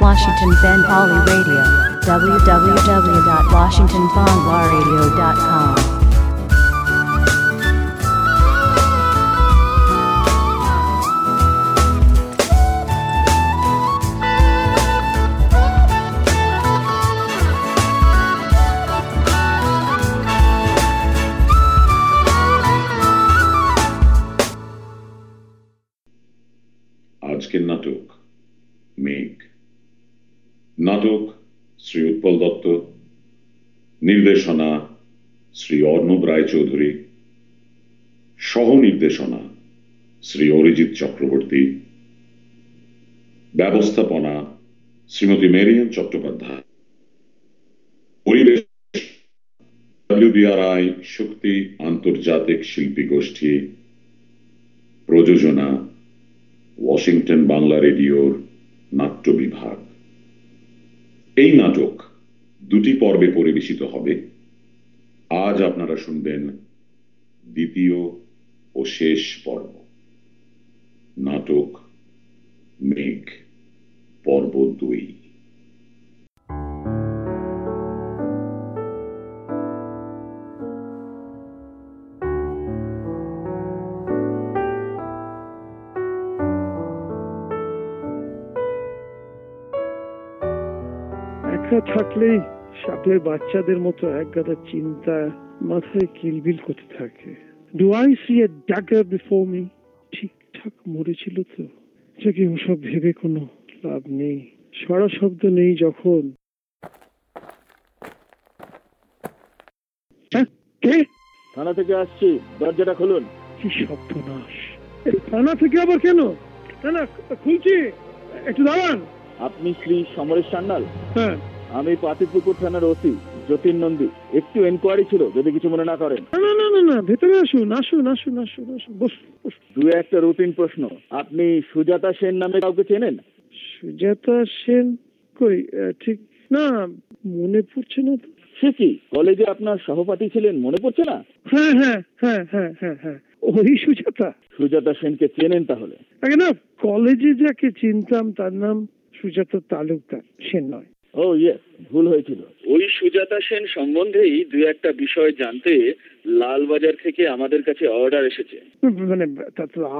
Washington Bengali Radio, www.washingtonbanglaradio.com Roychowdhury সহ নির্দেশনা শ্রী অরিজিৎ চক্রবর্তী। ব্যবস্থাপনা, শ্রীমতী মেরিয়ান চট্টোপাধ্যায়। পরিবেশ শক্তি, আন্তর্জাতিক শিল্পী গোষ্ঠী। প্রযোজনা, ওয়াশিংটন বাংলা রেডিওর নাট্য বিভাগ। এই নাটক দুটি পর্বে পরিবেশিত হবে। আজ আপনারা শুনবেন দ্বিতীয় ও শেষ পর্ব। নাটক মেঘ পর্ব দুই। থাকলেই সাপের বাচ্চাদের মতো এক গাদা চিন্তা মাথায় কিলবিল করতে থাকে। Do I see a dagger before me ঠিকঠাক মরেছিল তো। যাকে ওসব ভেবে কোনো লাভ নেই। সরা শব্দ নেই যখন। হ্যাঁ, কে? থানা থেকে আসছি। দরজাটা খুলুন। কি সর্বনাশ। থানা থেকে আবার কেন? না না খুলছি। একটু দাঁড়ান। আপনি শ্রী সমরেশ সান্যাল? হ্যাঁ। আমি পাতিপুকুর থানার ওসি যতীন নন্দী। একটু এনকোয়ারি ছিল যদি কিছু মনে না করেন। না না না না ভেতরে আসুন আসুন আসুন আসুন আসুন বসুন বসুন। দু একটা রুটিন প্রশ্ন। আপনি সুজাতা সেন নামে কাউকে চেনেন? সুজাতা সেন কই? আহ, ঠিক না মনে পড়ছে না তো। সে কি? কলেজে আপনার সহপাঠী ছিলেন মনে পড়ছে না? হ্যাঁ হ্যাঁ হ্যাঁ হ্যাঁ হ্যাঁ হ্যাঁ ওই সুজাতা। সুজাতা সেনকে চেনেন তাহলে? আগে না কলেজে যাকে চিনতাম তার নাম সুজাতা তালুকদার সেন নয়। ও ইয়ে ভুল হয়েছিল। ওই সুজাতা সেন সম্বন্ধেই দু একটা বিষয় জানতে লালবাজার থেকে আমাদের কাছে অর্ডার এসেছে। মানে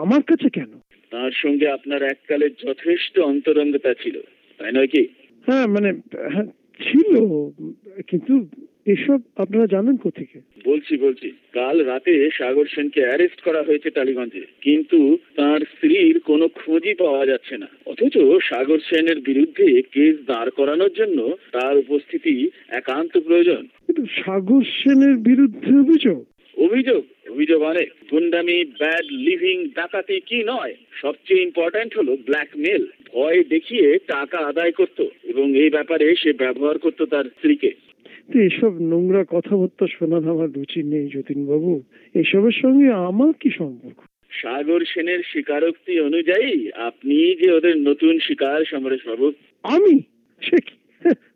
আমার কাছে কেন? তার সঙ্গে আপনার এককালের যথেষ্ট অন্তরঙ্গতা ছিল তাই নয় কি? হ্যাঁ মানে হ্যাঁ, ছিল কিন্তু এসব আপনারা জানেন কোথেকে? বলছি বলছি। কাল রাতে সাগর সেনকে অ্যারেস্ট করা হয়েছে টালিগঞ্জে। কিন্তু তার স্ত্রীর কোনো খোঁজই পাওয়া যাচ্ছে না। অথচ সাগর সেনের বিরুদ্ধে কেস দাঁড় করানোর জন্য তার উপস্থিতি একান্ত প্রয়োজন। কিন্তু সাগর সেনের বিরুদ্ধে অভিযোগ? অভিযোগ? অভিযোগ অনেক। গুন্ডামি ব্যাড লিভিং ডাকাতি কি নয়? সবচেয়ে ইম্পর্ট্যান্ট হলো ব্ল্যাকমেল ভয় দেখিয়ে টাকা আদায় করত এবং এই ব্যাপারে সে ব্যবহার করত তার স্ত্রীকে। তো এসব নোংরা কথাবার্তা শোনার আমার রুচি নেই যতীনবাবু। এসবের সঙ্গে আমার কি সম্পর্ক? সাগর সেনের স্বীকারোক্তি অনুযায়ী আপনি যে ওদের নতুন শিকার সমরেশ বাবু। আমি? সে কি?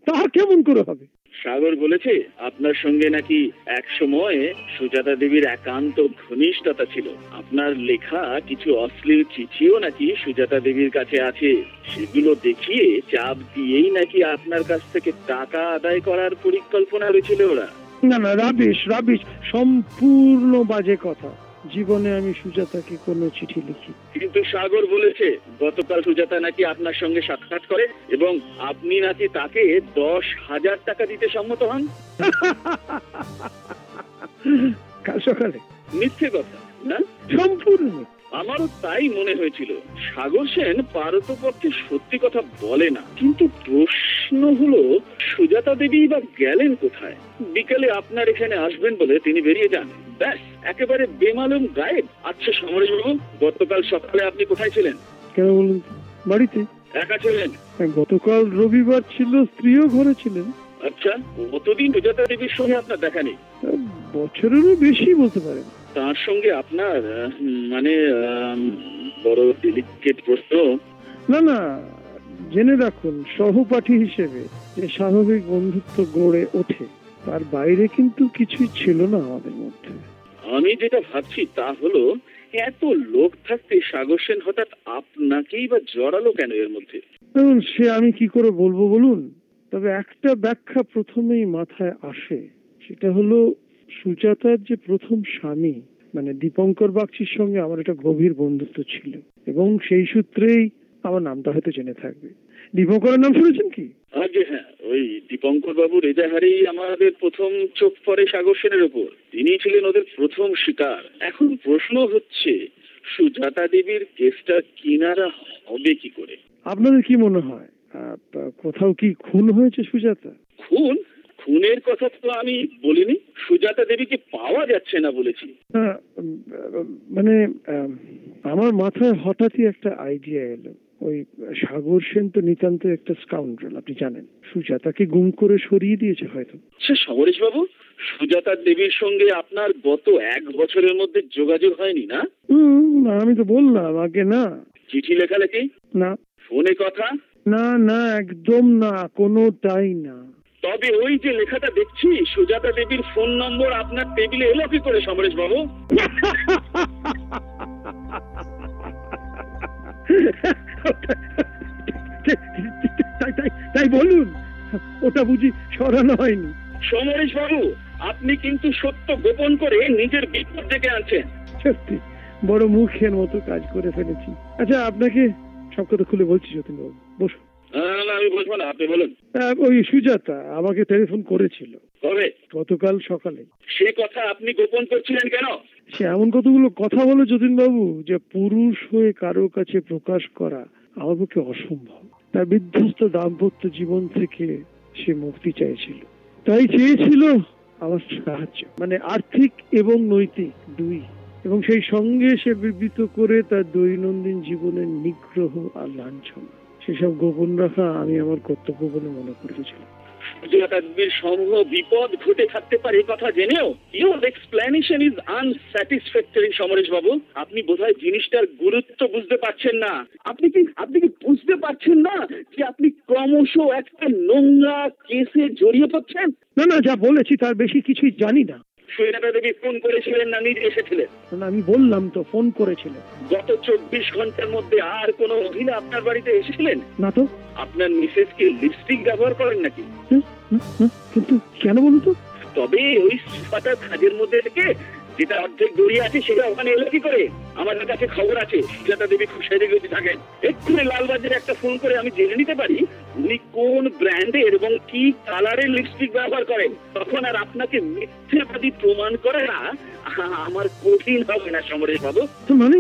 তা কেমন করে হবে? সাগর বলেছে, আপনার সঙ্গে নাকি এক সময় সুজাতা দেবীর একান্ত ঘনিষ্ঠতা ছিল। আপনার লেখা কিছু অশ্লীল চিঠিও নাকি সুজাতা দেবীর কাছে আছে। সেগুলো দেখিয়ে চাপ দিয়েই নাকি আপনার কাছ থেকে টাকা আদায় করার পরিকল্পনা রয়েছিল ওরা। না না, রাবিশ রাবিশ, সম্পূর্ণ বাজে কথা। জীবনে আমি সুজাতাকে কোনো চিঠি লিখি। কিন্তু সাগর বলেছে গতকাল সুজাতা নাকি আপনার সঙ্গে সাক্ষাৎ করে এবং আপনি নাকি তাকে দশ হাজার টাকা দিতে সম্মত হন। কাল সকালে? মিথ্যে কথা না? সম্পূর্ণ আমারও তাই মনে হয়েছিল। সাগর সেন পারতপক্ষে সত্যি কথা বলে না। কিন্তু প্রশ্ন হলো সুজাতা দেবী বা গেলেন কোথায়? বিকেলে আপনার এখানে আসবেন বলে তিনি বেরিয়ে যান। ব্যাস একেবারে বেমালুম গায়েব। আচ্ছা সমরেশবাবু গতকাল সকালে আপনি কোথায় ছিলেন? কেন বলুন? বাড়িতে। একা ছিলেন? হ্যাঁ, গতকাল রবিবার ছিল স্ত্রীও ঘরে ছিলেন। আচ্ছা কতদিন সুজাতা দেবীর সঙ্গে আপনার দেখা নেই? বছরেরও বেশি বলতে পারেন। তার সঙ্গে আপনার মানে বড় ডেলিকেট প্রশ্ন। না না জেনে রাখুন সহপাঠী হিসেবে যে স্বাভাবিক বন্ধুত্ব গড়ে ওঠে। তার বাইরে কিন্তু কিছুই ছিল না আমাদের মধ্যে। আমি যেটা ভাবছি তা হলো এত লোক থাকতে সাগর সেন হঠাৎ আপনাকেই বা জড়ালো কেন এর মধ্যে? এখন সে আমি কি করে বলব বলুন? তবে একটা ব্যাখ্যা প্রথমেই মাথায় আসে। সেটা হলো সুজাতার যে প্রথম স্বামী মানে দীপঙ্কর বাগচির সঙ্গে আমার একটা গভীর বন্ধুত্ব ছিল। এবং সেই সূত্রেই আমার নামটা হয়তো জেনে থাকবে। দীপঙ্করের নাম শুনেছেন কি? আগে হ্যাঁ। ওই দীপঙ্কর বাবু রেজাহারেই আমাদের প্রথম চোখ পড়ে সাগর সেনের ওপর। তিনি ছিলেন ওদের প্রথম শিকার। এখন প্রশ্ন হচ্ছে সুজাতা দেবীর কেসটা কিনারা হবে কি করে? আপনাদের কি মনে হয়? কোথাও কি খুন হয়েছে সুজাতা? খুন? খুনের কথা তো আমি বলিনি সুজাতা দেবীকে পাওয়া যাচ্ছে না বলেছি। মানে আমার মাথায় হঠাৎই একটা আইডিয়া এলো। ওই সাগর সেন তো নিতান্ত একটা স্কাউন্ড্রেল আপনি জানেন। সুজাতাকে গুম করে সরিয়ে দিয়েছে হয়তো। সে সমরেশ বাবু সুজাতা দেবীর সঙ্গে আপনার গত এক বছরের মধ্যে যোগাযোগ হয়নি না? হুম আমি তো বললাম আগে না। চিঠি লেখালেখি? না। ফোনে কথা? না না একদম না কোনোটাই না। তবে ওই যে লেখাটা দেখছি সুজাতা দেবীর ফোন নম্বর আপনার টেবিলে এলো কি করে সমরেশ বাবু? তাই বলুন। ওটা বুঝি সরানো হয়নি। সমরেশ বাবু আপনি কিন্তু সত্য গোপন করে নিজের বিপদ ডেকে আনছেন। সত্যি বড় মুখের মতো কাজ করে ফেলেছি। আচ্ছা আপনাকে সব কথা খুলে বলছি যতীনবাবু। বসুন। আমি বলব না আপনি বলুন। ওই সুজাতা আমাকে টেলিফোন করেছিল। কবে? গতকাল সকালে। সে কথা আপনি গোপন করছিলেন কেন? সে এমন কতগুলো কথা বলে যতীনবাবু যে পুরুষ হয়ে কারও কাছে প্রকাশ করা আমার পক্ষে অসম্ভব। তার বিধ্বস্ত দাম্পত্য জীবন থেকে সে মুক্তি চাইছিল। তাই চেয়েছিল আমার সাহায্য। মানে আর্থিক এবং নৈতিক দুই। এবং সেই সঙ্গে সে বিবৃত করে তার দৈনন্দিন জীবনের নিগ্রহ আর লাঞ্ছনা। সেসব গোপন রাখা আমি আমার কর্তব্য বলে মনে করেছিলাম। সমূহ বিপদ ঘটে থাকতে পারে কথা জেনেও এক্সপ্লেনেশন ইজ আনস্যাটিসফ্যাক্টরি সমরেশ বাবু আপনি বোধহয় জিনিসটার গুরুত্ব বুঝতে পারছেন না। আপনি কি আপনি কি বুঝতে পারছেন না যে আপনি ক্রমশ একটা নোংরা কেসে জড়িয়ে পড়ছেন? না না যা বলেছি তার বেশি কিছুই জানি না। সুজাতা দেবী ফোন করেছিলেন না নিজে এসেছিলেন? না, আমি বললাম তো ফোন করেছিলেন। গত চব্বিশ ঘণ্টার মধ্যে আর কোন মহিলা আপনার বাড়িতে এসেছিলেন? না তো। আপনার মিসেস কি লিপস্টিক ব্যবহার করেন নাকি? কিন্তু কেন বলুন তো? তবে ওই সোফাটার খাজের মধ্যে থেকে যেটা অর্ধেক দড়ি আছে সেটা ওখানে এলো কি করে? আমাদের কাছে খবর আছে সুজাতা দেবী খুব সেরে গেছে থাকেন। এক্ষুনি লালবাজারে একটা ফোন করে আমি জেনে নিতে পারি উনি কোন ব্র্যান্ডের এবং কি কালারের লিপস্টিক ব্যবহার করেন। তখন আর আপনাকে মিথ্যেবাদী প্রমাণ করে না আমার কঠিন হবে না সমরেশ বাবু মানে?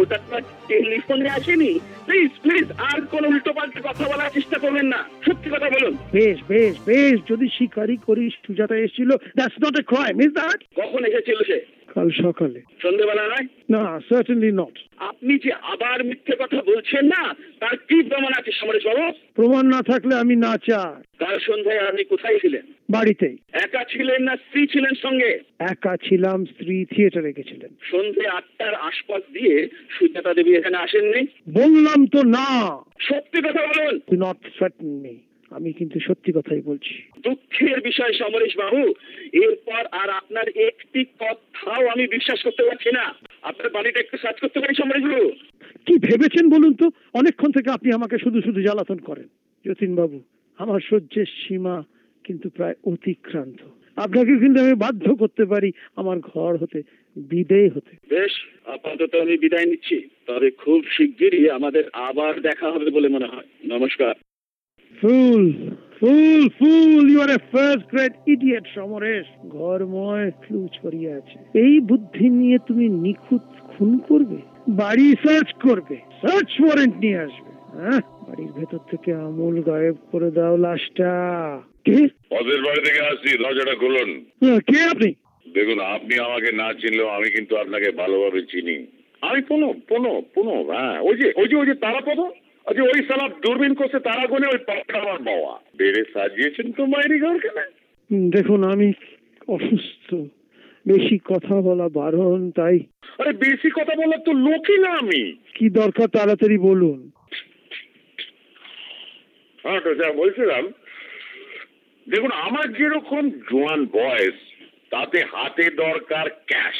ওটা তো টেলিফোনে আসেনি। প্লিজ প্লিজ আর কোন উল্টো পাল্টা কথা বলার চেষ্টা করবেন না। সত্যি কথা বলুন। বেশ বেশ বেশ যদি স্বীকারই করিস সুজাতা এসেছিল that's not a crime is that কখন এসেছিল সে? কাল সকালে। সন্ধ্যেবেলা নয়? না সার্টেনলি নট আপনি যে আবার মিথ্যে কথা বলছেন না তার কি প্রমাণ আছে সমরেশ বাবু প্রমাণ না থাকলে আমি না চাই কাল সন্ধ্যায় আপনি কোথায় ছিলেন? বাড়িতেই। একা ছিলেন না স্ত্রী ছিলেন সঙ্গে? একা ছিলাম স্ত্রী থিয়েটারে গেছিলেন। সন্ধে আটটার আশপাশ দিয়ে সুজাতা দেবী এখানে আসেননি? বললাম তো না। সত্যি কথা বলুন। নট থ্রেটন মি আমি কিন্তু সত্যি কথাই বলছি। দুঃখের বিষয় সমরেশ বাবু এরপর আর আপনার একটি কথাও আমি বিশ্বাস করতে পারছি না। আপনার বাড়িটা একটু সার্চ করতে পারি সমরেশ বাবু? কি ভেবেছেন বলুন তো? অনেকক্ষণ থেকে আপনি আমাকে শুধু শুধু জ্বালাতন করেন। যতীন বাবু আমার সহ্যের সীমা কিন্তু প্রায় অতিক্রান্ত। আপনাকে কিন্তু আমি বাধ্য করতে পারি আমার ঘর হতে বিদেয় হতে। বেশ আপাতত আমি বিদায় নিচ্ছি। তবে খুব শিগগিরই আমাদের আবার দেখা হবে বলে মনে হয়। নমস্কার। Fool fool fool you are a first great idiot Samaresh ঘরময় flu ছড়িয়ে আছে। এই বুদ্ধি নিয়ে তুমি নিখুঁত খুন করবে? বাড়ি সার্চ করবে। সার্চ ওয়ারেন্ট নিয়ে আসবে। হ্যাঁ? বাড়ির ভেতর থেকে আমূল গায়েব করে দাও লাশটা। কে? ওদের বাড়ি থেকে আসছি দরজাটা খুলুন। হ্যাঁ, কে আপনি? দেখুন আপনি আমাকে না চিনলেও আমি কিন্তু আপনাকে ভালোভাবে চিনি। আমি পুনো পুনো পুনো হ্যাঁ ওই যে ওই যে ওই যে তারা পদ ওই সালা দূরবীন করছে তারা গুনে ওই পাটা আমার বাবা বেড়ে সাজিয়েছেন তো মায়েরি ঘরকে দেখুন আমি অসুস্থ। বেশি কথা বলা বারণ তাই। আরে বেশি কথা বলার তো লোকই না আমি। কি দরকার তাড়াতাড়ি বলুন। হ্যাঁ তো যা বলছিলাম। দেখুন আমার যেরকম জোয়ান বয়স তাতে হাতে দরকার ক্যাশ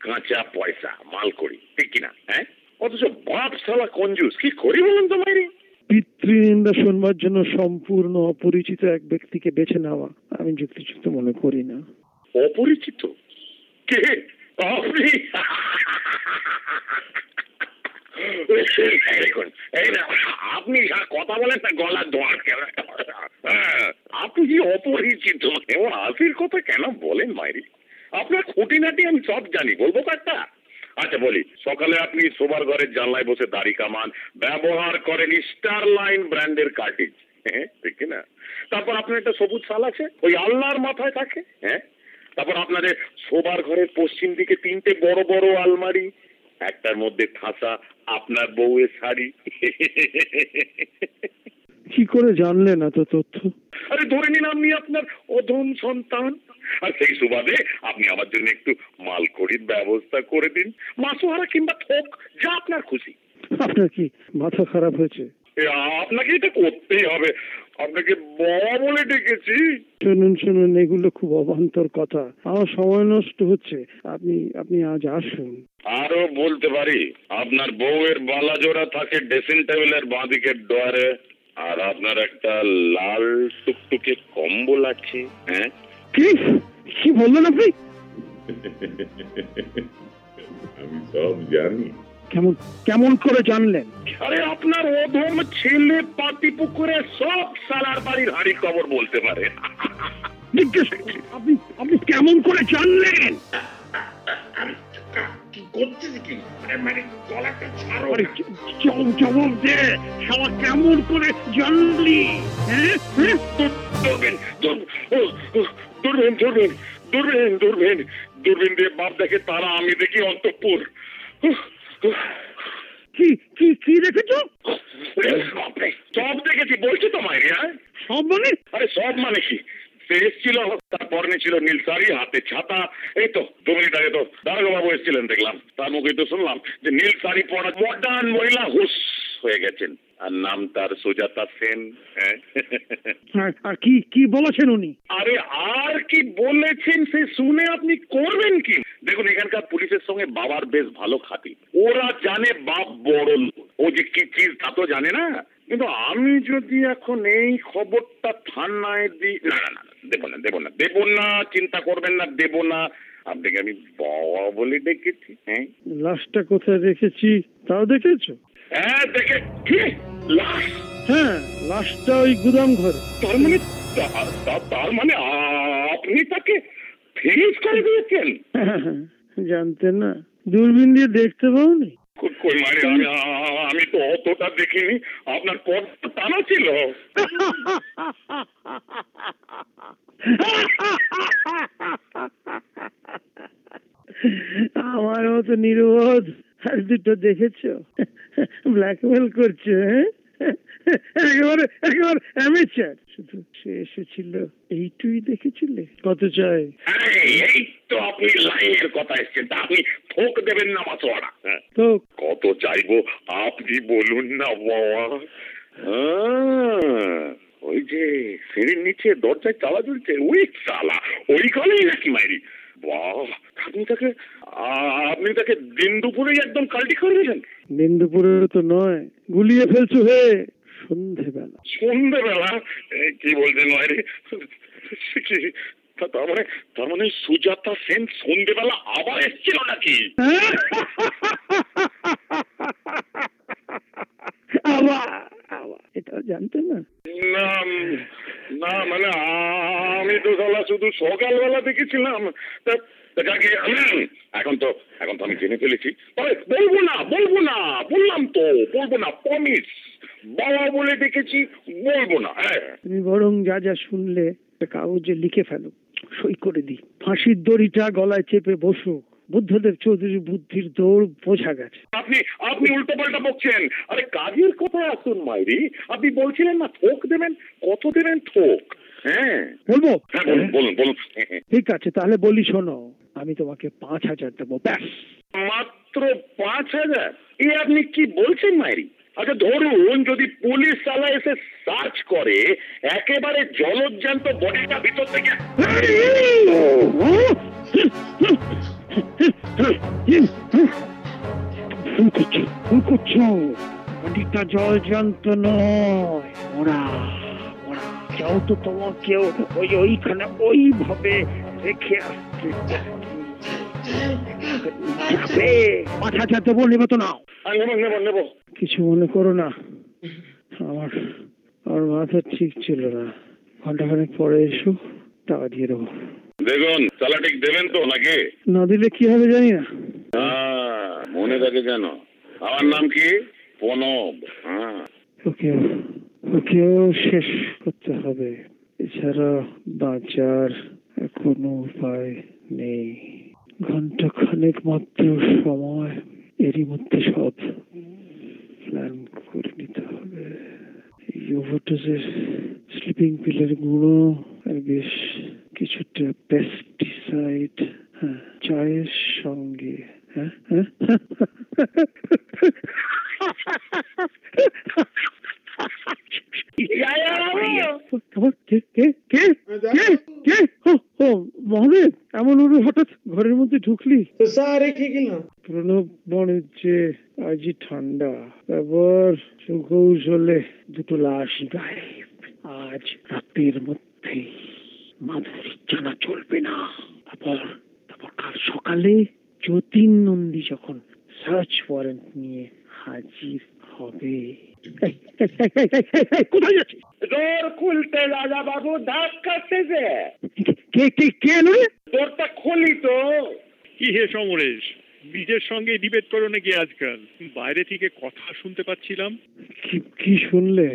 কাঁচা পয়সা মাল করি ঠিক কিনা হ্যাঁ? অথচ বাপ সালা কঞ্জুস। কি করি বলুন তো মাইরি পিতৃনিন্দা শুনবার জন্য সম্পূর্ণ অপরিচিত এক ব্যক্তিকে বেছে নেওয়া আমি যুক্তিযুক্ত মনে করি না। অপরিচিত? কে? আপনি? আপনি যা কথা বলেন না গলা দোয়ার হ্যাঁ, আপনি যে অপরিচিত? এমন হাসির কথা কেন বলেন মাইরি আপনার খুঁটিনাটি আমি সব জানি বলব একটা আচ্ছা বলি। সকালে আপনি শোবার ঘরের জানলায় বসে দাড়ি কামান ব্যবহার করেন স্টার লাইন ব্র্যান্ডের কার্টিজ। হ্যাঁ ঠিক না? তারপর আপনার একটা সবুজ শাল আছে ওই আল্লাহর মাথায় থাকে হ্যাঁ? তারপর আপনাদের শোবার ঘরের পশ্চিম দিকে তিনটে বড় বড় আলমারি একটার মধ্যে ঠাসা আপনার বউয়ের শাড়ি। কি করে জানলেন এত তথ্য? আরে ধরে নিন আপনি আপনার অধম সন্তান। আর সেই সুবাদে আপনি আমার জন্য একটু মালকড়ির ব্যবস্থা করে দিন। মাসোহারা কিংবা থোক যা আপনার খুশি। আপনার কি মাথা খারাপ হয়েছে? আপনাকে এটা করতেই হবে। আপনাকে বলে ডেকেছি। শুনুন শুনুন এগুলো খুব অবান্তর কথা। আমার সময় নষ্ট হচ্ছে। আপনি আপনি আজ আসুন। আরও বলতে পারি আপনার বউয়ের বালা জোড়া থাকে ড্রেসিং টেবিলের বাঁদিকের ডয়ারে আর আপনার একটা লাল টুকটুকে কম্বল আছে হ্যাঁ? কি? কি বললেন আপনি? আমি সব জানি। কেমন কেমন করে জানলেন? আরে আপনার অধম ছেলে পাতি পুকুরে সব সালার বাড়ির হাড়ি খবর বলতে পারে। জিজ্ঞেস আপনি আপনি কেমন করে জানলেন? মানে জবাব দে। শালা কেমন করে জানলি? হ্যাঁ দূরবীন দূর- ও, ও, দূরবীন দূরবীন দূরবীন দূরবীন দূরবীন দিয়ে বাপ দেখে তারা আমি দেখি অন্তপুর। কি কি কি দেখেছ? সব দেখেছি বলছি তো মাইরি হ্যাঁ? সব মানে? আরে সব মানে কি? সে এসেছিল তার পরনে ছিল নীল শাড়ি হাতে ছাতা। এই তো দু মিনিট আগে তো দারোগা বাবু এসেছিলেন দেখলাম। তার মুখে তো শুনলাম যে নীল শাড়ি পরা মডার্ন মহিলা হুস হয়ে গেছেন। আর নাম তার সুজাতা সেন হ্যাঁ? আর- কি কি বলেছেন উনি? আরে আর কি বলেছেন সে শুনে আপনি করবেন কি? দেখুন এখানকার পুলিশের সঙ্গে বাবার বেশ ভালো খাতি ওরা জানে বাপ বড় লোক। ও যে কি চিজ তা তো জানে না। কিন্তু আমি যদি এখন এই খবরটা থানায় দিই না না না দেবো না দেবো না দেবো না চিন্তা করবেন না দেবো না। আপনাকে আমি বাবা বলে ডেকেছি হ্যাঁ? লাশটা কোথায় রেখেছি তাও দেখেছ? হ্যাঁ দেখে কি? লাশ। হ্যাঁ লাশটা ওই গুদাম ঘরে। তার মানে তার মানে আপনি তাকে ফিনিশ করে দিয়েছেন? জানতে না। দূরবীন দিয়ে দেখতে পাওনি? কই- মানে আমি আমি তো অতটা দেখিনি। আপনার পদ টানা ছিল। আমার মতো নির্বোধ আর দুটো দেখেছ? ব্ল্যাকমেল করছে হ্যাঁ? একেবারে একেবারে অ্যামেচার শুধু সে এসেছিল এইটুই দেখেছিলে? কত চাই? এই তো আপনি লাইনের কথা এসছেন তা আপনি থোক দেবেন না মাসোয়ারা হ্যাঁ। তো কত চাইব আপনি বলুন না বাবা। আহ, ওই যে সিঁড়ির নিচে দরজায় চালা ঝুলছে ওই চালা ওই গলেই নাকি মাইরি? বাহ আপনি তাকে আপনি তাকে দিন দুপুরেই একদম কাল্টি করে দিলেন? দিন দুপুরে তো নয় গুলিয়ে ফেলছো হে। সন্ধেবেলা। সন্ধ্যেবেলা এ, কি বলছেন মাইরি? সে কি তার মানে তার মানে সুজাতা সেন সন্ধ্যেবেলা আবার এসেছিল নাকি? আবার এটা জানতে না। না না মানে আমি তো সালা শুধু সকালবেলা দেখেছিলাম। তা এখন তো এখন তো আমি জেনে ফেলেছি। তবে বলব না বলব না, বললাম তো, বলব না প্রমিস বাবা বলে দেখেছি, বলব না হ্যাঁ। তুমি বরং যা যা শুনলে, কাগজে লিখে ফেলো, সই করে দিই। ফাঁসির দড়িটা গলায় চেপে বসো। বুদ্ধদেব চৌধুরী বুদ্ধির দৌড় বোঝা গেছে। আপনি আপনি উল্টো পাল্টা বকছেন। আরে কাজের কথা আসুন মাইরি। আপনি বলছিলেন না থোক দেবেন? কত দেবেন থোক? হ্যাঁ। বলব? হ্যাঁ বলুন বলুন বলুন। ঠিক আছে তাহলে বলি শোনো আমি তোমাকে পাঁচ হাজার দেবো ব্যাস। মাত্র পাঁচ হাজার? এ আপনি কি বলছেন মাইরি? আচ্ছা ধরুন যদি পুলিশ সালা এসে সার্চ করে একেবারে জলজ্জান্ত বডিটা ভিতর থেকে জল নয় ওরা ওরা কেউ তো তোমাকেও ওই ওইখানে ওইভাবে রেখে যাবে মাথা যা দেবো নেবে তো কিছু মনে করো না আমার আমার মাথা ঠিক ছিল না ঘন্টাখানেক পরে এসো টাকা দিয়ে দেবো দেখুন সালা ঠিক দেবেন তো নাকি? না দিলে কি হবে জানি না। মনে থাকে যেন। আমার নাম কি? প্রণব। হ্যাঁ। ওকেও শেষ করতে হবে। এছাড়া বাঁচার কোনো উপায় নেই। ঘণ্টা খানেক মাত্র সময় এরই মধ্যে সব প্ল্যান করে নিতে হবে। ইউভোটাসের স্লিপিং পিলের গুঁড়ো আর বেশ কিছুটা পেস্টিসাইড হ্যাঁ চায়ের সঙ্গে হ্যাঁ হ্যাঁ মহাদেব এমন ওরে হঠাৎ ঘরের মধ্যে ঢুকলি? প্রণব মনে হচ্ছে আজই ঠান্ডা। এবার সুকৌশলে দুটো লাশ গায়েব আজ রাতের মধ্যেই। মাধুরী জানা চলবে না। তারপর তারপর কাল সকালে যতীন নন্দী যখন সার্চ ওয়ারেন্ট নিয়ে হাজির হবে। কোথায় যাচ্ছিস? ডোর খুলতে রাজা বাবু ধাপ কাটতেছে কে কে কে এলো রে? ডোরটা খুলি তো। কি হে সমরেশ নিজের সঙ্গে ডিবেট করো নাকি আজকাল? বাইরে থেকে কথা শুনতে পাচ্ছিলাম। কি কি শুনলে?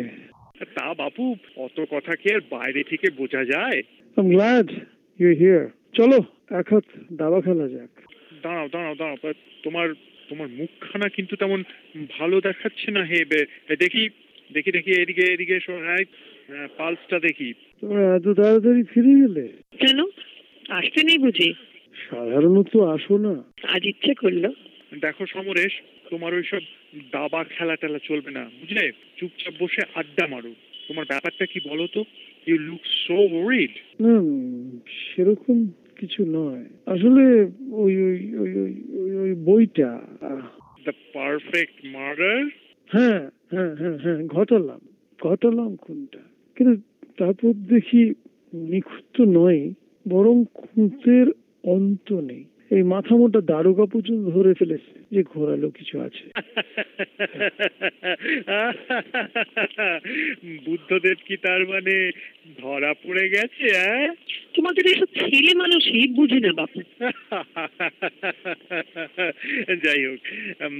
তা বাপু অত কথা কি আর বাইরে থেকে বোঝা যায়? I'm glad you're here. চলো এক হাত দাবা খেলা যাক। দাঁড়াও দাঁড়াও দাঁড়াও তোমার তোমার মুখখানা কিন্তু তেমন ভালো দেখাচ্ছে না হে দেখি দেখি দেখি এদিকে এদিকে এই, আহ, পালসটা দেখি। তোমরা এত তাড়াতাড়ি ফিরে গেলে? কেন? আসতে নেই বুঝি। সাধারণত আসো না। আজ ইচ্ছে করল। দেখো সমরেশ তোমার ওইসব দাবা খেলা টেলা চলবে না বুঝলে? চুপচাপ বসে আড্ডা মারো। তোমার ব্যাপারটা কি বলো তো? ইউ লুক সো ওরিড সেরকম কিছু নয়। আসলে ওই ওই ওই ওই ওই বইটা দ্য পারফেক্ট মার্ডার হ্যাঁ হ্যাঁ হ্যাঁ হ্যাঁ ঘটালাম ঘটালাম কোনটা কিন্তু তারপর দেখি নিখুঁত তো নয় বরং খুঁতের অন্ত নেই। এই মাথা মোটা দারোগা পর্যন্ত ধরে ফেলেছে যে ঘোরালো কিছু আছে। বুদ্ধদেব কি তার মানে ধরা পড়ে গেছে হ্যাঁ? তোমাদের এসব ছেলে মানুষই বুঝি না বাপু। যাই হোক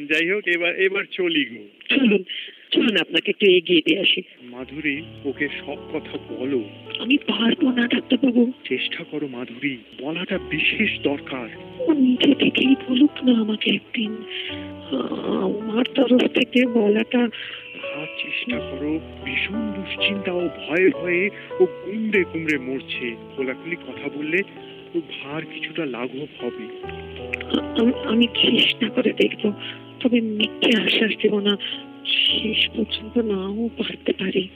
যাই হোক এবার এবার চলি গো। চলুন। চলুন আপনাকে একটু এগিয়ে দিয়ে আসি। মাধুরী ওকে সব কথা বলো। আমি পারব না ডাক্তারবাবু। চেষ্টা করো মাধুরী বলাটা বিশেষ দরকার। ও নিজে থেকেই বলুক না আমাকে একদিন। আমার তরফ থেকে বলাটা আর চেষ্টা করো ভীষণ দুশ্চিন্তা ও ভয়ে ভয়ে ও কুমড়ে কুমড়ে মরছে। খোলাখুলি কথা বললে ও ভার কিছুটা লাঘব হবে। আমি চেষ্টা করে দেখব তবে মিথ্যে আশ্বাস দেব না। শেষ পর্যন্ত নাও পারতে পারি।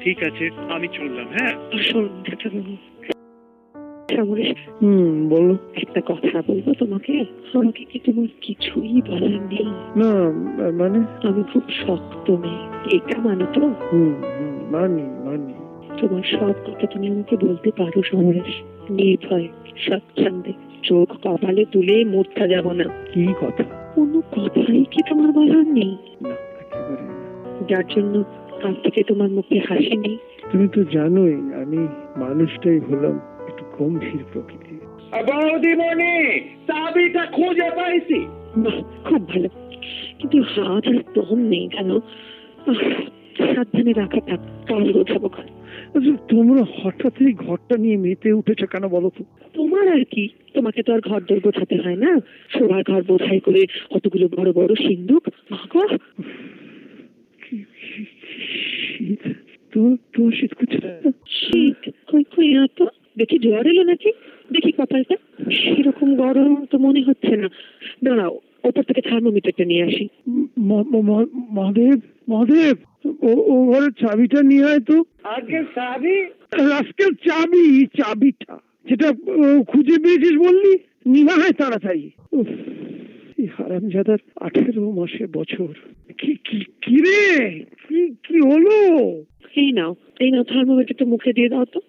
ঠিক আছে আমি চললাম হ্যাঁ? আসুন ডাক্তারবাবু সমরেশ হুম বলো। একটা কথা বলব তোমাকে? আমাকে কি তোমার কিছুই বলার নেই? না মানে? আমি খুব শক্ত মেয়ে এটা মানো তো? হুম মানি মানি। তোমার সব কথা তুমি আমাকে বলতে পারো সমরেশ নির্ভয় স্বচ্ছন্দে চোখ কপালে তুলে মূর্ছা যাব না। কি কথা? কোনো কথাই কি তোমার বলার নেই। যার জন্য কাল থেকে তোমার মুখে হাসি নেই। তুমি তো জানোই আমি মানুষটাই হলাম একটু গম্ভীর প্রকৃতির। বৌদিমণি চাবিটা খুঁজে পাইছি। খুব ভালো। কিন্তু হাত আর দম নেই জানো আহ, সাবধানে রাখা থাক কাল গোছাবো কাল। আচ্ছা তোমরা হঠাৎ এই ঘরটা নিয়ে মেতে উঠেছো কেন বলো তো? তোমার আর কি? তোমাকে তো আর ঘর দর গোছাতে হয় না? শোবার ঘর বোঝাই করে কতগুলো বড় বড় সিন্ধুক মাগো কি- কি- শীত তোমার তোমার শীত করছে শীত কই কই না তো দেখি জ্বর এলো নাকি? দেখি কপালটা। সেরকম গরম তো মনে হচ্ছে না। দাঁড়াও ওপর থেকে থার্মোমিটারটা নিয়ে আসি। মহাদেব মহাদেব ও ও ঘরের চাবিটা নিয়ে আয় তো। আগে সাবি আজকের চাবি চাবিটা। যেটা খুঁজে পেয়েছিস বললি? নিয়ে আয় তাড়াতাড়ি। উফ, এই হারামজাদার আঠেরো মাসে বছর। কি কি কি রে? কি কি হলো? এই নাও এই নাও থার্মোমিটারটা মুখে দিয়ে দাও তো।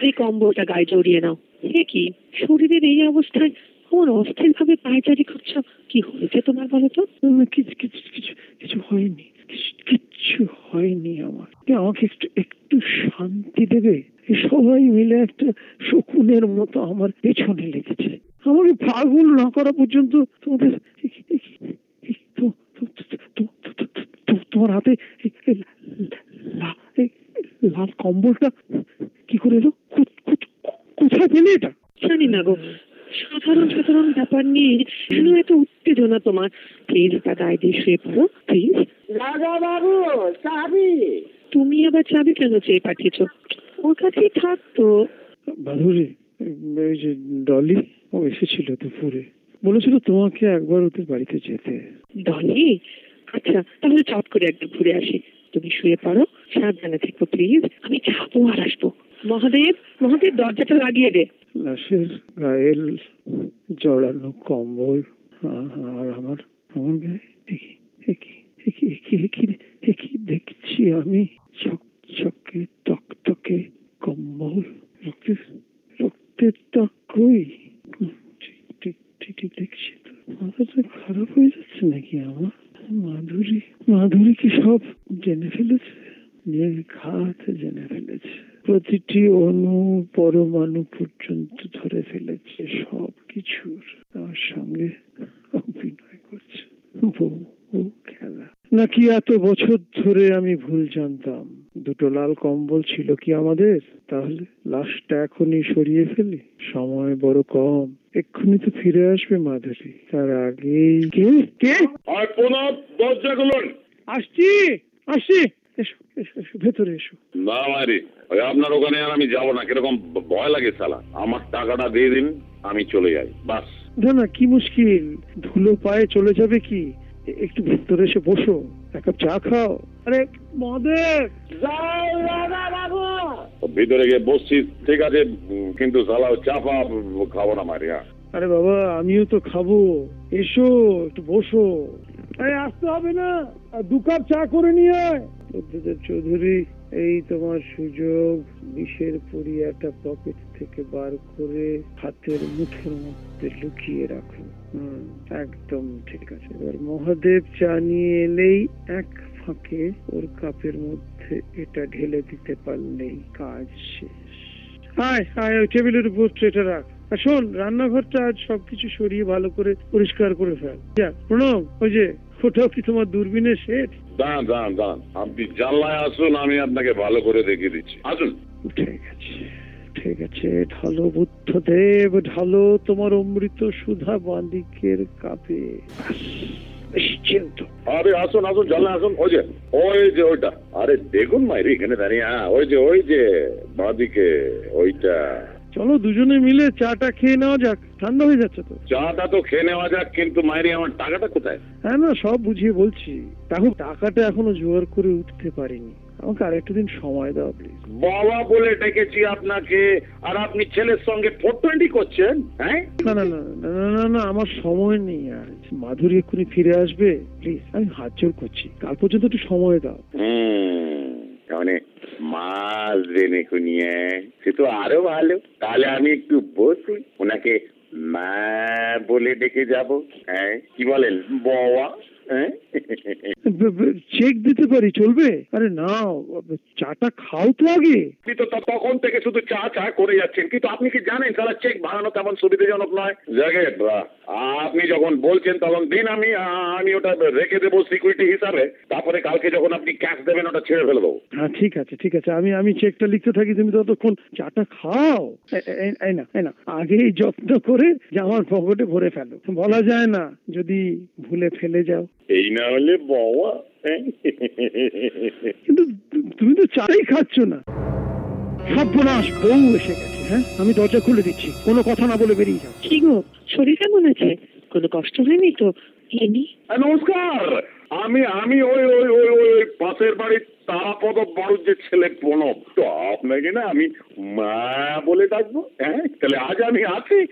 এই কম্বলটা গায়ে জড়িয়ে নাও। সে কি? শরীরের এই অবস্থায় আমার অস্থির ভাবে পায়চারি করছ? কি হয়েছে তোমার বলো তো? কিছু কিছু কিছু কিছু হয়নি। কিচ্ছু হয়নি আমার। আমাকে একটু একটু শান্তি দেবে? সবাই মিলে একটা শকুনের মতো আমার পেছনে লেগেছে। আমাকে পাগল না করা পর্যন্ত তোমাদের তোমার হাতে লাল কম্বলটা কি করে এলো? কোথায় পেলে এটা? জানি না গো। সাধারণ সাধারণ ব্যাপার নিয়ে কেন এত উত্তেজনা তোমার। প্লিজ দিয়ে শুয়ে পড়ো প্লিজ রাজা বাবু চাবি। তুমি আবার চাবি কেন চেয়ে পাঠিয়েছো? ওর কাছেই থাকতো বাধুরী ওই যে ডলি ও এসেছিল দুপুরে। বলেছিল তোমাকে একবার ওদের বাড়িতে যেতে। ডলি? আচ্ছা তাহলে চট করে একদম ঘুরে আসি। তুমি শুয়ে পড়ো। সাবধানে থেকো প্লিজ আমি যাব আর আসব। মহাদেব মহাদেব, দরজাটা লাগিয়ে দে। লাশের জড়ানো কম্বল আর আমার আমার দেখছি আমি। চকচকে টকটকে কম্বল রক্তের রক্তের দেখছি তো। মাথাটা খারাপ হয়ে যাচ্ছে নাকি আমার? মাধুরী মাধুরী কি সব জেনে ফেলেছে? নির্ঘাত জেনে ফেলেছে। প্রতিটি অণু পরমাণু পর্যন্ত ধরে ফেলেছে সব কিছুর আমার সঙ্গে অভিনয় করছে খেলা। নাকি এত বছর ধরে আমি ভুল জানতাম? দুটো লাল কম্বল ছিল কি আমাদের? তাহলে লাশটা এখনই সরিয়ে ফেলি? সময় বড় কম। এক্ষুনি তো ফিরে আসবে মাধুরী। তার আগেই কে? কে? আর প্রণব দরজা খুলুন আসছি আসছি। এসো। এসো এসো ভেতরে এসো। না মারি ওই আপনার ওখানে আর আমি যাব না কীরকম ভয় লাগে সালা আমার টাকাটা দিয়ে দিন আমি চলে যাই বাস। না না কি মুশকিল? ধুলো পায়ে চলে যাবে কি? একটু ভেতরে এসে বসো এক কাপ চা খাও। আরে বাবু! ভিতরে গিয়ে বসছি ঠিক আছে কিন্তু সালা চাপা খাব না মারি হ্যাঁ। আরে বাবা আমিও তো খাব। এসো একটু বসো। আরে আসতে হবে না। আর দু কাপ চা করে নিয়ে আয়। বুদ্ধদেব চৌধুরী, এই তোমার সুযোগ বিষের পুরিয়াটা পকেট থেকে বার করে হাতের মুঠের মধ্যে লুকিয়ে রাখো। হুম, একদম ঠিক আছে। এবার মহাদেব চা নিয়ে এলেই এক ফাঁকে ওর কাপের মধ্যে এটা ঢেলে দিতে পারলেই কাজ শেষ। আয় আয় ওই টেবিলের উপর ট্রেটা রাখ। আর শোন, রান্নাঘরটা আজ সবকিছু সরিয়ে ভালো করে পরিষ্কার করে ফেল। যা, প্রণব, ওই যে, ওটাও কি তোমার দূরবীনের সেট দাঁড়ান দাঁড়ান দাঁড়ান। আপনি জানলায় আসুন আমি আপনাকে ভালো করে দেখিয়ে দিচ্ছি। আসুন। ঠিক আছে ঠিক আছে ঢালো বুদ্ধদেব ঢালো তোমার অমৃত সুধা বান্দিকের কাপে। নিশ্চিন্ত। আরে আসুন আসুন জানলায় আসুন। ওই যে ওই যে ওইটা। আরে দেখুন মাইরি এখানে দাঁড়িয়ে। হ্যাঁ ওই যে ওই যে বাঁদিকে ওইটা। চলো দুজনে মিলে চাটা খেয়ে নেওয়া যাক। ঠান্ডা হয়ে যাচ্ছে তো। চাটা তো খেয়ে নেওয়া যাক কিন্তু মাইরি আমার টাকাটা কোথায়? হ্যাঁ না সব বুঝিয়ে বলছি। দেখো টাকাটা এখনও জোগাড় করে উঠতে পারিনি। আমাকে আরেকটা দিন সময় দাও প্লিজ বাবা বলে ডেকেছি আপনাকে আর আপনি ছেলের সঙ্গে ফোর টোয়েন্টি করছেন হ্যাঁ? না না না না না না না আমার সময় নেই আর। মাধুরী এক্ষুনি ফিরে আসবে প্লিজ আমি হাত জোর করছি। কাল পর্যন্ত একটু সময় দাও। হুম। মানে মাছ সে তো আরও ভালো। তাহলে আমি একটু বসি ওনাকে মা বলে ডেকে যাব। হ্যাঁ কি বলেন বাবা হ্যাঁ? চেক দিতে পারি চলবে? আরে না চাটা খাও তো আগে। তো ত- তখন থেকে শুধু চা চা করে যাচ্ছেন কিন্তু আপনি কি জানেন সারা চেক বানানো তেমন সুবিধাজনক নয়? জাগে আপনি যখন বলছেন তখন দিন আমি আমি ওটা রেখে দেবো সিকিউরিটি হিসাবে। তারপরে কালকে যখন আপনি ক্যাশ দেবেন ওটা ছেড়ে ফেলে দেবো। হ্যাঁ ঠিক আছে ঠিক আছে। আমি আমি চেকটা লিখতে থাকি তুমি ততক্ষণ চাটা খাও। এই না এই না। আগেই যত্ন করে জামার পকেটে ভরে ফেলো। বলা যায় না যদি ভুলে ফেলে যাও। এই না হলে বাবা হ্যাঁ? কিন্তু তুমি তো চাই খাচ্ছ না। সর্বনাশ বউ এসে গেছে হ্যাঁ? আমি দরজা খুলে দিচ্ছি কোনো কথা না বলে বেরিয়ে যাও। কি গো শরীর কেমন আছে কোনো কষ্ট হয়নি তো? আহ, নমস্কার! আমি আমি ওই ওই ওই ওই ওই পাশের বাড়ির তারাপদ বড় যে ছেলে প্রণব। তো আপনাকে না আমি মা বলে ডাকবো হ্যাঁ? তাহলে আজ আমি আছি।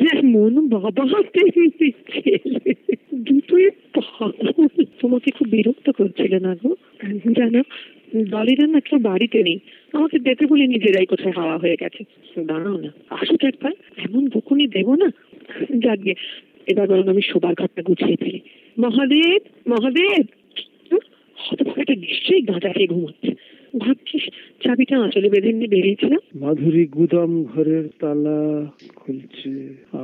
যেমন বাবা তেমনি ছেলে তোমাকে খুব বিরক্ত করছিল না গো? জানো, দলেরা না কেউ বাড়িতে নেই। আমাকে দেখে বলে নিজেরাই কোথায় হাওয়া হয়ে গেছে। দাঁড়াও না আসো একবার। এমন বকুনি দেবো না। যাকে এবার বরং আমি শোবার ঘরটা গুছিয়ে ফেলি। মহাদেব মহাদেব! হতভাগাটা নিশ্চয়ই গাঁজা খেয়ে ঘুমাচ্ছে। ভাবছিস? চাবিটা আঁচলে বেঁধে নিয়ে বেরিয়েছিলাম মাধুরী গুদাম ঘরের তালা খুলছে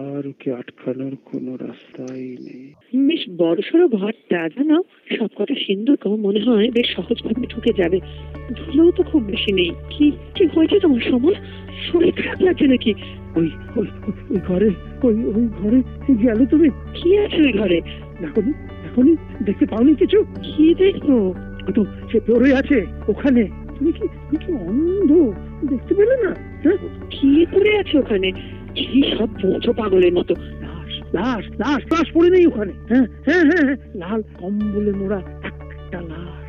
আর ওকে আটকানোর কোনো রাস্তাই নেই। বেশ বড়সড় ঘরটা জানো? সব কটা সিন্ধুক মনে হয় বেশ সহজভাবে ঢুকে যাবে। ধুলেও তো খুব বেশি নেই। কি কি হয়েছে তোমার সময়? শরীর খারাপ লাগছে নাকি? ওই ওই ঘরে ওই ওই ঘরে গেল তুমি? কি আছে ওই ঘরে? এখনই এখনই দেখতে পাওনি কিছু? কি দেখো তো সে পড়ে আছে ওখানে। তুমি কি তুমি কি অন্ধ দেখতে পেলে না? হ্যাঁ? কি করে আছে ওখানে? কি সব বোঝো পাগলের মতো? লাশ লাশ লাশ পড়ে নেই ওখানে। হ্যাঁ হ্যাঁ হ্যাঁ হ্যাঁ, লাল কম্বলে মোড়া একটা লাশ।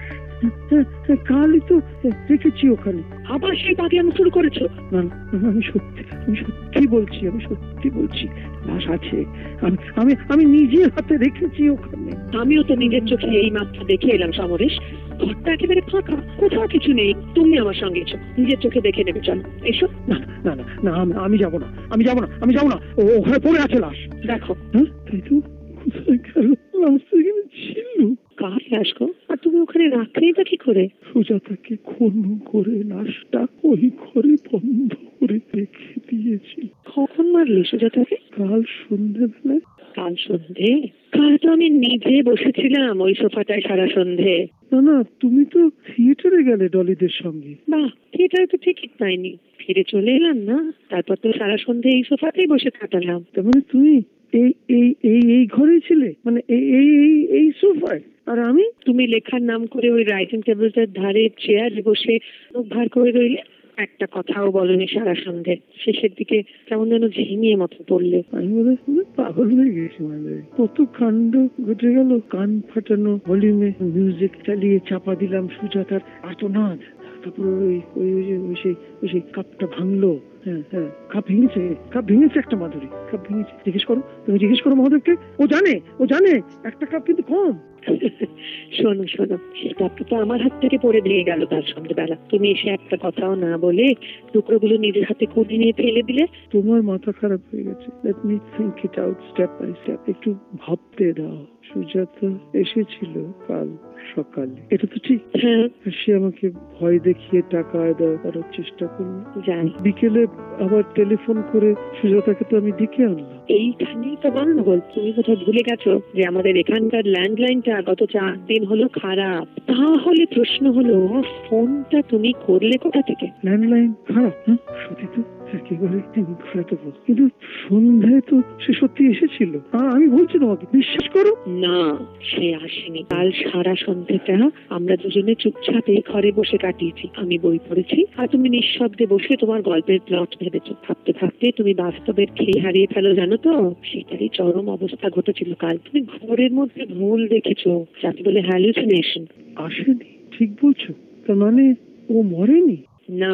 কালই তো রেখেছি ওখানে। আবার সেই শুরু করেছ? না আমি সত্যি আমি সত্যি বলছি আমি সত্যি বলছি লাশ আছে। আমি আমি আমি নিজে হাতে রেখেছি ওখানে। আমিও তো নিজের চোখে এই মাত্রা দেখে এলাম সমরেশ। ঘরটা একেবারে ফাঁকা কোথাও কিছু নেই। তুমি আমার সঙ্গে এসো নিজের চোখে দেখে নেবে চলো এসো। না না না না আমি- আমি যাব না আমি যাব না আমি যাব না। ওখানে পড়ে আছে লাশ। দেখো। হ্যাঁ তাই তো কোথায় গেল? তো ছিল কার লাশ গো? আর তুমি ওখানে রাখলেই বা কি করে? সুজাতাকে খুন করে লাশটা ওই ঘরে বন্ধ করে রেখে দিয়েছি। কখন মারলে সুজাতাকে? কাল সন্ধ্যেবেলায় কাল সন্ধে? কাল তো আমি নিজে বসেছিলাম ওই সোফাটায় সারা সন্ধে। না না তুমি তো থিয়েটারে গেলে ডলিদের সঙ্গে। বাহ থিয়েটারে তো টিকিট পাইনি। ফিরে চলে এলাম না? তারপর তো সারা সন্ধে এই সোফাতেই বসে কাটালাম তার মানে তুমি এই এই এই এই ঘরেই ছিলে? মানে এই এই এই সোফায়? আর আমি? তুমি লেখার নাম করে ওই রাইটিং টেবিলটার ধারে চেয়ারে বসে মুখ ভার করে রইলে? একটা কথাও বলেনি সারা সন্ধে। শেষের দিকে কেমন যেন ঝিমিয়ে মতো পড়লে। আমি বলে পাগল হয়ে গেছি মানে কত কাণ্ড ঘটে গেল কান ফাটানো ভলিউমে মিউজিক চালিয়ে চাপা দিলাম সুজাতার আর্তনাদ। তারপর ওই ওই ওই সেই ওই সেই কাপটা ভাঙলো। হ্যাঁ হ্যাঁ কাপ ভেঙেছে কাপ ভেঙেছে একটা মাধুরী কাপ ভেঙেছে। জিজ্ঞেস করো তুমি জিজ্ঞেস করো মহাদেবকে ও জানে ও জানে একটা কাপ কিন্তু কম। শোনো শোনো কাপটা তো আমার হাত থেকে পড়ে গেল তার সন্ধ্যেবেলা তুমি এসে একটা কথাও না বলে টুকরোগুলো নিজের হাতে কুড়ি নিয়ে ফেলে দিলে? তোমার মাথা খারাপ হয়ে গেছে। Let me it out step by step একটু ভাবতে দাও। সুজাতা এসেছিল কাল। সকালে। এটা তো ঠিক। হ্যাঁ। সে আমাকে ভয় দেখিয়ে টাকা আদায় করার চেষ্টা করল। জানি। বিকেলে আবার টেলিফোন করে সুজাতাকে তো আমি ডেকে আনলাম। এইখানেই তো গন্ডগোল তুমি কোথাও ভুলে গেছো যে আমাদের এখানকার ল্যান্ডলাইনটা গত চার দিন হলো খারাপ? তাহলে প্রশ্ন হলো ফোনটা তুমি করলে কোথা থেকে? ল্যান্ডলাইন? খারাপ হ্যাঁ সত্যি তো। একেবারে ইনক্রেডিবল কিন্তু সন্ধ্যায় তো সে সত্যি এসেছিল। আমি বলছি তোমাকে বিশ্বাস করো? না সে আসেনি। কাল সারা সন্ধ্যেটা আমরা দুজনে চুপচাপ এই ঘরে বসে কাটিয়েছি। আমি বই পড়েছি আর তুমি নিঃশব্দে বসে তোমার গল্পের প্লট ভেবেছো। ভাবতে ভাবতে তুমি বাস্তবের খেয়ে হারিয়ে ফেলো জানো তো? সেটারই চরম অবস্থা ঘটেছিল কাল। তুমি ঘরের মধ্যে ভুল দেখেছ যাকে বলে হ্যালুসিনেশন আসেনি ঠিক বলছো। তার মানে ও মরেনি? না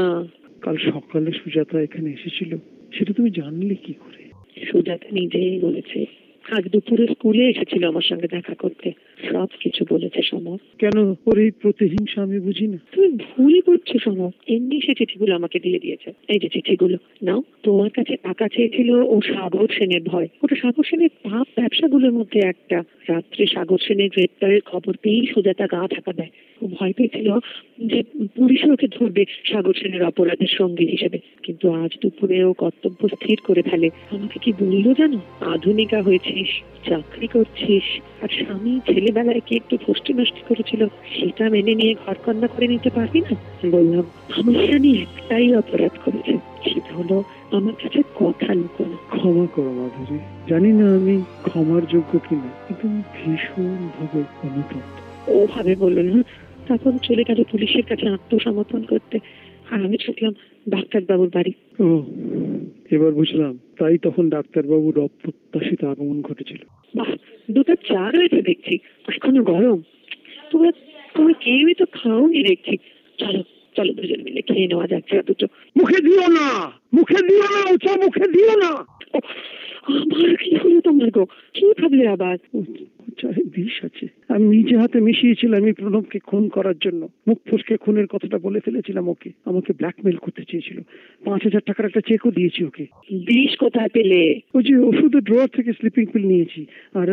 কাল সকালে সুজাতা এখানে এসেছিল। সেটা তুমি জানলে কি করে? সুজাতা নিজেই বলেছে, আজ দুপুরে স্কুলে এসেছিল আমার সঙ্গে দেখা করতে। সব কিছু বলেছে সমর কেন ওর এই প্রতিহিংসা আমি বুঝি না? তুমি ভুল করছ শোনো এমনি সে চিঠিগুলো আমাকে দিয়ে দিয়েছে। এই যে চিঠিগুলো নাও। তোমার কাছে টাকা চেয়েছিল ও সাগর সেনের ভয়। ওটা সাগর সেনের পাপ ব্যবসাগুলোর মধ্যে একটা। রাত্রে সাগর সেনের গ্রেপ্তারের খবর পেয়েই সুজাতা গা থাকা দেয়। ও ভয় পেয়েছিল যে পুলিশ ওকে ধরবে সাগর সেনের অপরাধের সঙ্গী হিসেবে। কিন্তু আজ দুপুরে ও কর্তব্য স্থির করে ফেলে। আমাকে কি বলল জানো? আধুনিকা হয়েছিস চাকরি করছিস আর স্বামী ছেলেবেলায় কি একটু ফষ্টি নষ্টি করেছিল সেটা মেনে নিয়ে ঘর কন্যা করে নিতে পারবি না? বললাম আমার স্বামী একটাই অপরাধ করেছে সেটা হলো আমার কাছে কথা লুকোনো। ক্ষমা করো মাধুরী জানি না আমি ক্ষমার যোগ্য কিনা কিন্তু ভীষণ ভাবে অনুতপ্ত। ওভাবে বলল না। তারপর চলে গেল পুলিশের কাছে আত্মসমর্পণ করতে। আর আমি ছুটলাম ডাক্তারবাবুর বাড়ি। ও এবার বুঝলাম তাই তখন ডাক্তারবাবুর অপ্রত্যাশিত আগমন ঘটেছিল। বাহ দুটো চা রয়েছে দেখছি। এখনও গরম? তোমরা তোমরা কেউই তো খাওনি দেখছি। চলো। চলো দুজন মিলে খেয়ে নেওয়া যাচ্ছে দুটো। মুখে দিও না! মুখে দিও না ওটা মুখে দিও না! আমার কি হলো তোমার গো? কি ভাবলে আবার? বিষ আছে। আমি নিজে হাতে মিশিয়েছিলাম এই প্রণবকে খুন করার জন্য। মুখ ফসকে খুনের কথাটা বলে ফেলেছিলাম ওকে। আমাকে ব্ল্যাকমেল করতে চেয়েছিল। পাঁচ হাজার টাকার একটা চেকও দিয়েছি ওকে। বিষ কোথায় পেলে? ওই যে ওষুধের ড্রয়ার থেকে স্লিপিং পিল নিয়েছি। আর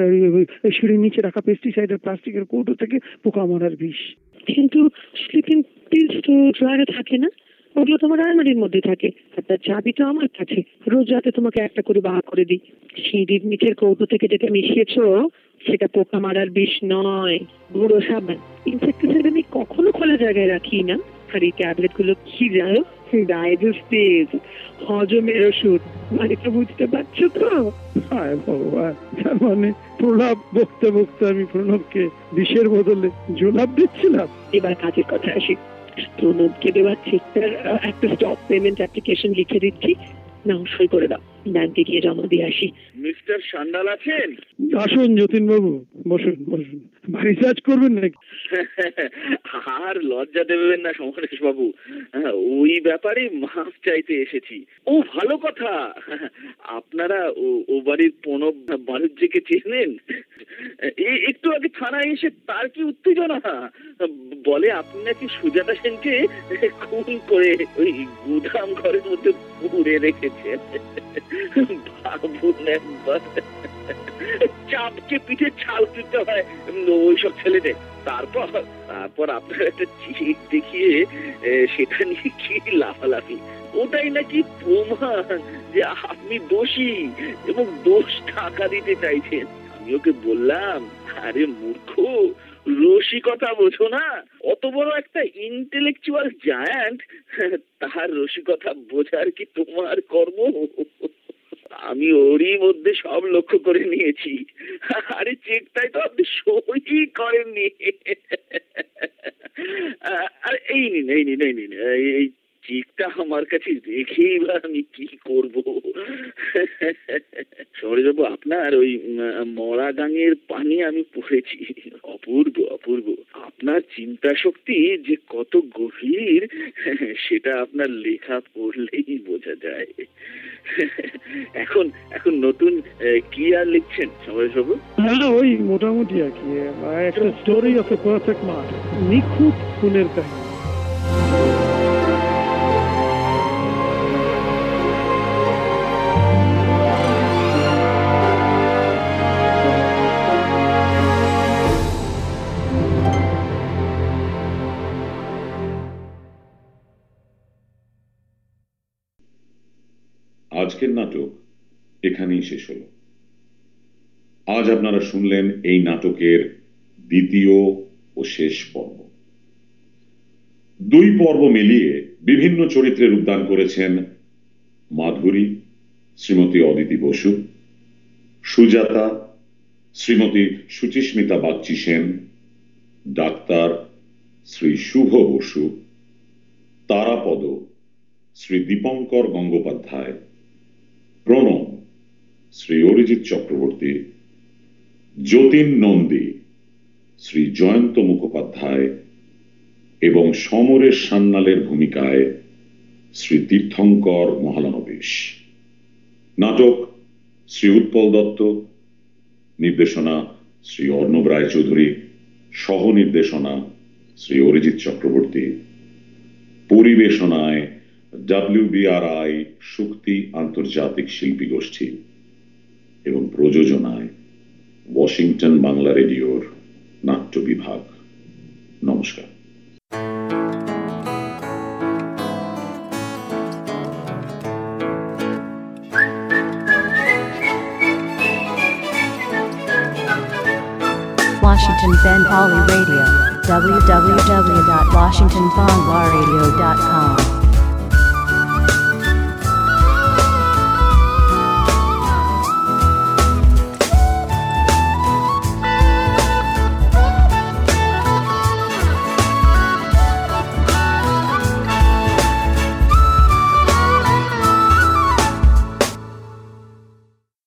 সিঁড়ির নিচে রাখা পেস্টিসাইডের প্লাস্টিকের কৌটো থেকে পোকা মারার বিষ। কিন্তু স্লিপিং পিলস তো ড্রয়ারে থাকে না, ওগুলো তোমার আলমারির মধ্যে থাকে। আর তার চাবি তো আমার কাছে, রোজ রাতে তোমাকে একটা করে বাহা করে দিই। সিঁড়ির নিচের কৌটো থেকে যেটা মিশিয়েছো, সেটা পোকা মারার বিষ নয়, গুঁড়ো সাবান। ইনসেক্টিসাইড আমি কখনো খোলা জায়গায় রাখি না। আর এই ট্যাবলেটগুলো কি জানো? ডায়াবেটিস হজমের ওষুধ। মানে তো বুঝতে পারছ তো? হায় ভগবান তার মানে প্রলাপ বকতে বকতে আমি প্রণবকে বিষের বদলে জোলাপ দিচ্ছিলাম। এবার কাজের কথা আসি। প্রণবকে দেওয়ার চেকটার একটা স্টপ পেমেন্ট অ্যাপ্লিকেশন লিখে দিচ্ছি। নাও সই করে দাও। গিয়ে জমা দিয়ে আসি। মিস্টার সান্ডাল আছেন? আসুন যতীন বাবু বসুন বসুন। বাড়ি করবেন নাকি? আর লজ্জা দেবেন না সমরেশ বাবু হ্যাঁ, ওই ব্যাপারে মাফ চাইতে এসেছি। ও ভালো কথা। আপনারা ও- ও বাড়ির প্রণব বাণিজ্যকে চেনেন? একটু আগে থানায় এসে তার কি উত্তেজনা? বলে আপনি নাকি সুজাতা সেনকে খুন করে ওই গুদাম ঘরের মধ্যে পুড়ে রেখেছেন। চাপকে পিঠে ছাল তুলতে হয়? ওইসব ছেলেদের তারপর তারপর আপনার একটা চিক দেখিয়ে সেটা নিয়ে কি লাফালাফি? ওটাই নাকি প্রমাণ যে আপনি দোষী এবং দোষ টাকা দিতে চাইছেন। আমি ওকে বললাম, আরে মূর্খ, রসিকতা বোঝো না। অত বড় একটা ইন্টেলেকচুয়াল জায়ান্ট তার রসিকতা বোঝার কি তোমার কর্ম? আমি ওরই মধ্যে সব লক্ষ্য করে নিয়েছি। আরে চেকটাই তো আপনি সই করেননি। আরে এই নিন এই নিন এই নিন এই চেকটা আমার কাছে রেখেই বা আমি কি করব? সৌরজবাবু আপনার ওই মরা গাঙের পানি আমি পড়েছি। অপূর্ব অপূর্ব। আপনার চিন্তা শক্তি যে কত গভীর, সেটা আপনার লেখা পড়লেই বোঝা যায়। এখন এখন নতুন কি আর লিখছেন সমরেশবাবু হ্যাঁ ওই মোটামুটি আর কি একটা স্টোরি অফ এ পারফেক্ট মার নিখুঁত খুনের কাহিনী। এখানেই শেষ হলো। আজ আপনারা শুনলেন এই নাটকের দ্বিতীয় ও শেষ পর্ব। দুই পর্ব মিলিয়ে বিভিন্ন চরিত্রে রূপদান করেছেন মাধুরী, শ্রীমতী অদিতি বসু, সুজাতা, শ্রীমতী সুচিস্মিতা বাগচি সেন, ডাক্তার শ্রী শুভ বসু, তারাপদ শ্রী দীপঙ্কর গঙ্গোপাধ্যায়, প্রণব শ্রী অরিজিৎ চক্রবর্তী, যতীন নন্দী, শ্রী জয়ন্ত মুখোপাধ্যায় এবং সমরেশ সান্যালের ভূমিকায় শ্রী তীর্থঙ্কর মহালানবিশ। নাটক শ্রী উৎপল দত্ত, নির্দেশনা শ্রী অর্ণব রায়চৌধুরী সহ নির্দেশনা শ্রী অরিজিৎ চক্রবর্তী। পরিবেশনায় ডাব্লিউবিআরআই শক্তি আন্তর্জাতিক শিল্পী গোষ্ঠী। এবং প্রযোজনায় ওয়াশিংটন বাংলা রেডিওর নাট্য বিভাগ নমস্কার Washington Bengali Radio, www.washingtonbanglaраdio.com.